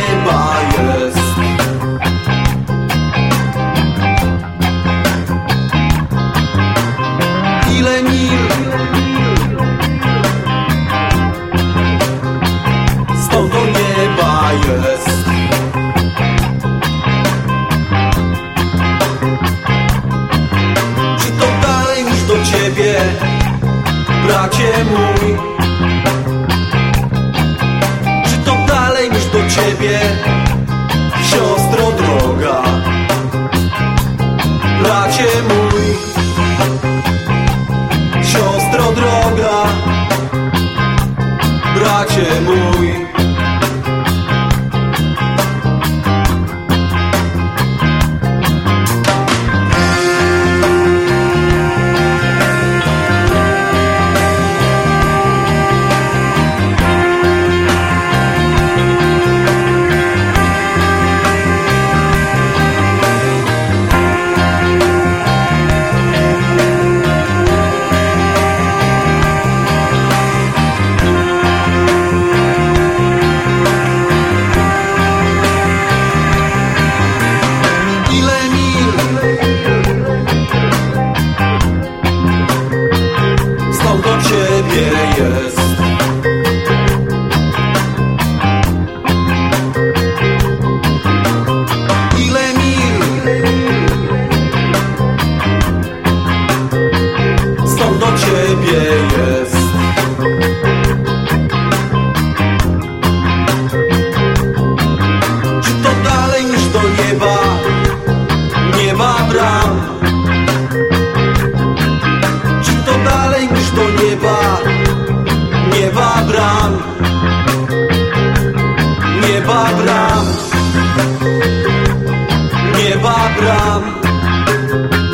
chyba jest. Ile mil? Stąd do nieba jest. Czy to dalej już do ciebie Bracie mój? Ciebie, siostro droga. Bracie mój, siostro droga. Bracie mój come